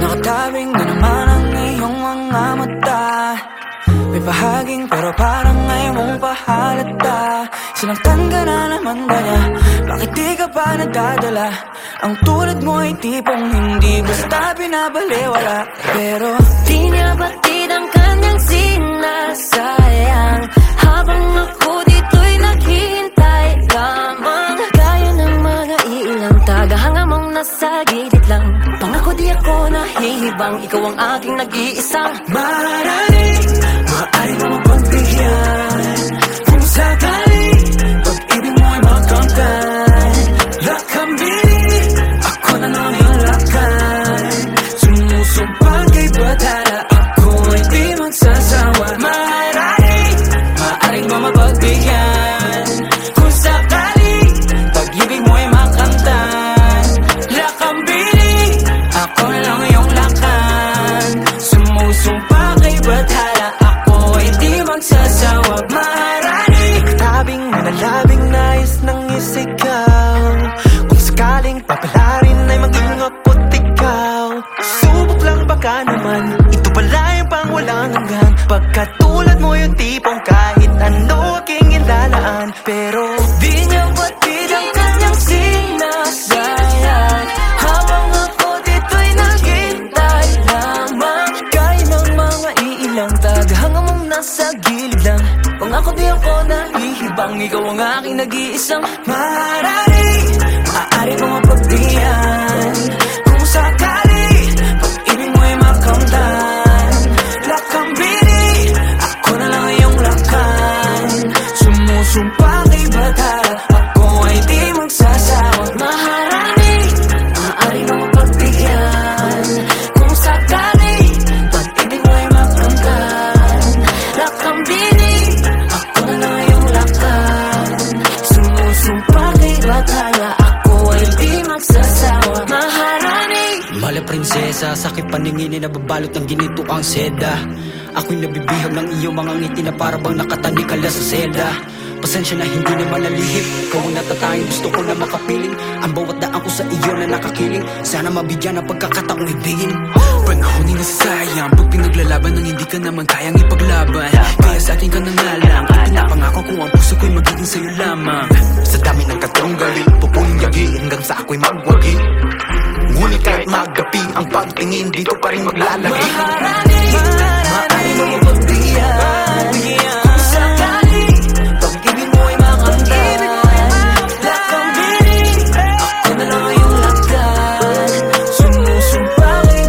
Nakatabing na naman ang iyong mga mata May bahaging pero parang ngayon mong pahalata Sinaktan ka na naman ba niya? Bakit di ka pa nadadala? Ang tulad mo ay tipong hindi basta binabaliwala Pero Di niya batid ilang tagahanga mong nasa gilid lang. Pangako di ako nahihibang Ikaw ang aking nag-iisang Maaaring, maaari mo mapagbigyan Kung sakali, papalarin ay maging ako't ikaw. Subok lang baka naman. Ito pala yung pang walang hanggan. Pagkatulad mo yung tipong kahit ano aking ilalaan. Pero di niya batid ang kanyang sinasayang. Habang ako dito'y naghintay lamang. Gaya ng mga iilang tagahanga mong nasa gilid lang Kung ako di ako nahihibang Ikaw ang aking nag-iisang Maaari, maaari mo mapagdiyan Mala prinsesa, sakit paningin na babalot ng ginito ang seda. Ako'y nabibihag ng iyong mga ngiti na para bang nakatanikala sa selda Pasensya na hindi naman nalihip Ikaw ang natatangin, gusto ko na makapiling. Ang bawat daan ko sa iyo na nakakiling. Sana mabigyan ng pagkakataong ibigin. Panahon ay nasasayang Pag pinaglalaban ng hindi ka naman kayang ipaglaban. Kaya sa akin ka na nga lang At pinapangako ko ang puso ko'y magiging sa'yo lamang. Sa dami ng katunggali Pupunyagi hanggang sa ako'y magwagi magapi. Ang pagtingin Dito pa rin maglalagay. Maharani, maaaring mo mapagbigyan Kung sakali, pag-ibig mo ay makamtan Lahat ang binig, ako na lang ay iyong lakan Sumusumpa di